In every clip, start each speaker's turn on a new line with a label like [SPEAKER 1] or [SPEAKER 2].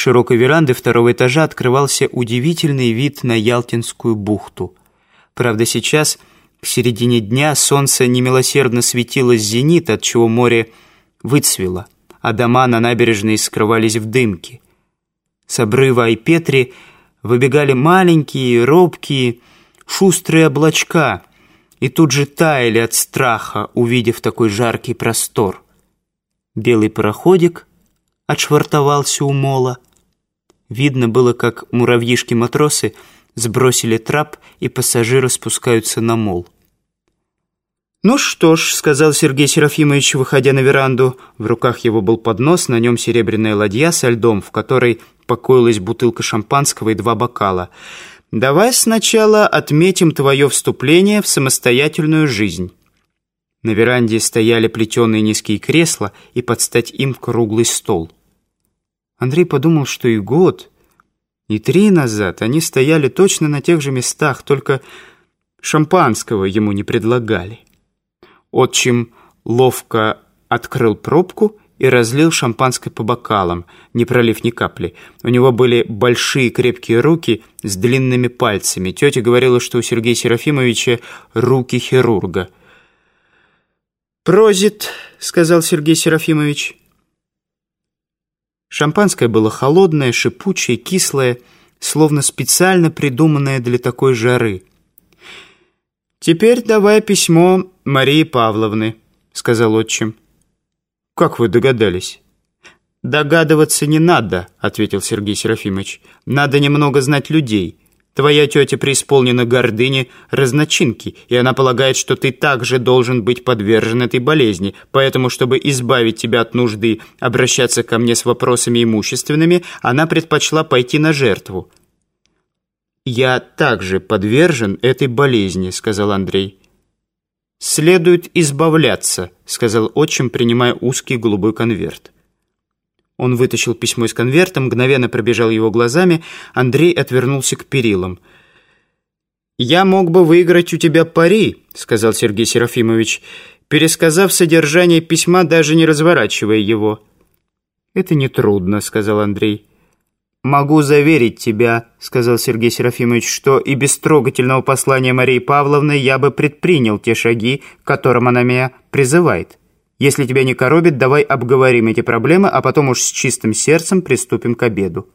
[SPEAKER 1] широкой веранды второго этажа открывался удивительный вид на Ялтинскую бухту. Правда, сейчас, к середине дня, солнце немилосердно светило с зенита, отчего море выцвело, а дома на набережной скрывались в дымке. С обрыва Айпетри выбегали маленькие, робкие, шустрые облачка и тут же таяли от страха, увидев такой жаркий простор. Белый пароходик отшвартовался у мола. Видно было, как муравьишки-матросы сбросили трап, и пассажиры спускаются на мол. «Ну что ж», — сказал Сергей Серафимович, выходя на веранду. В руках его был поднос, на нем серебряная ладья со льдом, в которой покоилась бутылка шампанского и два бокала. «Давай сначала отметим твое вступление в самостоятельную жизнь». На веранде стояли плетеные низкие кресла и под стать им круглый стол. Андрей подумал, что и год, и три назад они стояли точно на тех же местах, только шампанского ему не предлагали. Отчим ловко открыл пробку и разлил шампанское по бокалам, не пролив ни капли. У него были большие крепкие руки с длинными пальцами. Тетя говорила, что у Сергея Серафимовича руки хирурга. «Прозит», — сказал Сергей Серафимович. Шампанское было холодное, шипучее, кислое, словно специально придуманное для такой жары. «Теперь давай письмо Марии Павловны», — сказал отчим. «Как вы догадались?» «Догадываться не надо», — ответил Сергей Серафимович. «Надо немного знать людей. Твоя тетя преисполнена гордыни разночинки, и она полагает, что ты также должен быть подвержен этой болезни. Поэтому, чтобы избавить тебя от нужды обращаться ко мне с вопросами имущественными, она предпочла пойти на жертву». «Я также подвержен этой болезни», — сказал Андрей. «Следует избавляться», — сказал отчим, принимая узкий голубой конверт. Он вытащил письмо из конверта, мгновенно пробежал его глазами. Андрей отвернулся к перилам. «Я мог бы выиграть у тебя пари», — сказал Сергей Серафимович, пересказав содержание письма, даже не разворачивая его. «Это нетрудно», — сказал Андрей. «Могу заверить тебя», — сказал Сергей Серафимович, «что и без трогательного послания Марии Павловны я бы предпринял те шаги, к которым она меня призывает». Если тебя не коробит, давай обговорим эти проблемы, а потом уж с чистым сердцем приступим к обеду».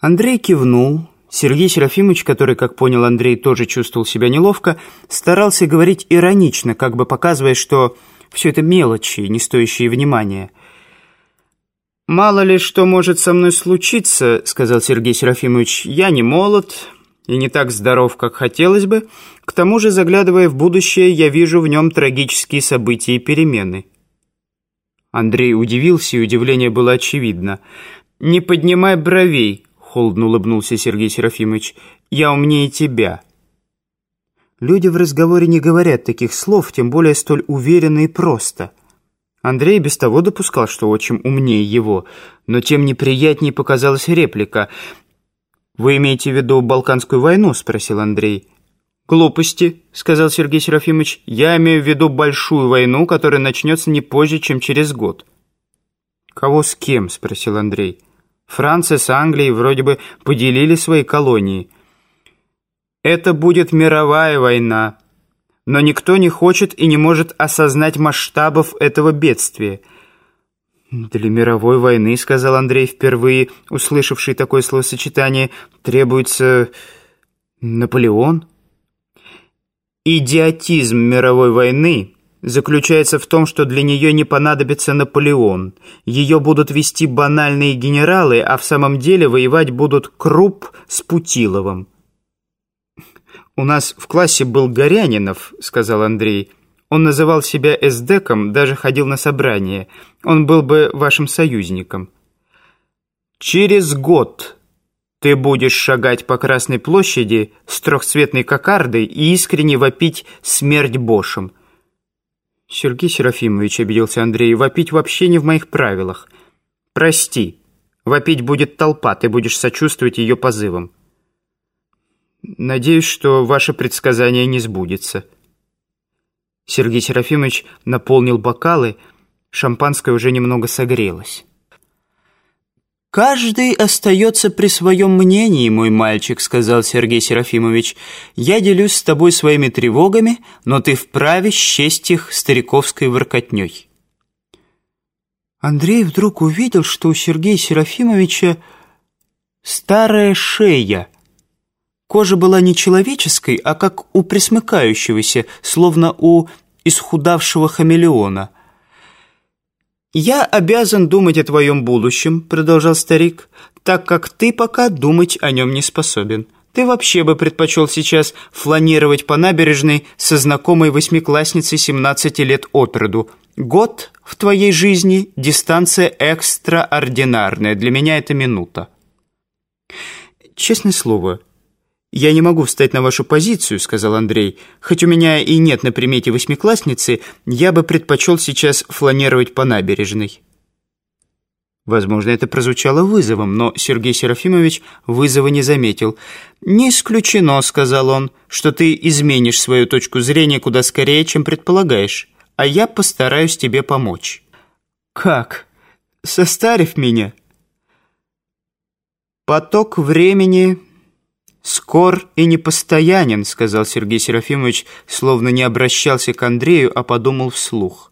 [SPEAKER 1] Андрей кивнул. Сергей Серафимович, который, как понял Андрей, тоже чувствовал себя неловко, старался говорить иронично, как бы показывая, что все это мелочи, не стоящие внимания. «Мало ли что может со мной случиться», — сказал Сергей Серафимович. «Я не молод, и не так здоров, как хотелось бы. К тому же, заглядывая в будущее, я вижу в нем трагические события и перемены». Андрей удивился, и удивление было очевидно. «Не поднимай бровей», — холодно улыбнулся Сергей Серафимович. «Я умнее тебя». Люди в разговоре не говорят таких слов, тем более столь уверенно и просто. Андрей без того допускал, что отчим умнее его, но тем неприятнее показалась реплика — «Вы имеете в виду Балканскую войну?» – спросил Андрей. «Глупости», – сказал Сергей Серафимович. «Я имею в виду большую войну, которая начнется не позже, чем через год». «Кого с кем?» – спросил Андрей. «Франция с Англией вроде бы поделили свои колонии». «Это будет мировая война», но никто не хочет и не может осознать масштабов этого бедствия. «Для мировой войны, — сказал Андрей, впервые услышавший такое словосочетание, — требуется Наполеон». «Идиотизм мировой войны заключается в том, что для нее не понадобится Наполеон. Ее будут вести банальные генералы, а в самом деле воевать будут Круп с Путиловым». «У нас в классе был Горянинов», — сказал Андрей, — он называл себя эсдеком, даже ходил на собрание. Он был бы вашим союзником. Через год ты будешь шагать по Красной площади с трехцветной кокардой и искренне вопить «Смерть Бошем». Сергей Серафимович, обиделся Андрей, вопить вообще не в моих правилах. Прости, вопить будет толпа, ты будешь сочувствовать ее позывам. Надеюсь, что ваше предсказание не сбудется. Сергей Серафимович наполнил бокалы, шампанское уже немного согрелось. «Каждый остается при своем мнении, мой мальчик», — сказал Сергей Серафимович. «Я делюсь с тобой своими тревогами, но ты вправе счесть их стариковской воркотней». Андрей вдруг увидел, что у Сергея Серафимовича старая шея. Кожа была не человеческой, а как у присмыкающегося, словно у исхудавшего хамелеона — «Я обязан думать о твоем будущем», — продолжал старик, «так как ты пока думать о нем не способен. Ты вообще бы предпочел сейчас фланировать по набережной со знакомой восьмиклассницей 17 лет от роду. Год в твоей жизни — дистанция экстраординарная. Для меня это минута». «Честное слово», «Я не могу встать на вашу позицию», — сказал Андрей. «Хоть у меня и нет на примете восьмиклассницы, я бы предпочел сейчас фланировать по набережной». Возможно, это прозвучало вызовом, но Сергей Серафимович вызова не заметил. «Не исключено», — сказал он, — «что ты изменишь свою точку зрения куда скорее, чем предполагаешь, а я постараюсь тебе помочь». «Как? Состарив меня?» «Поток времени...» «Скор и непостоянен», — сказал Сергей Серафимович, словно не обращался к Андрею, а подумал вслух.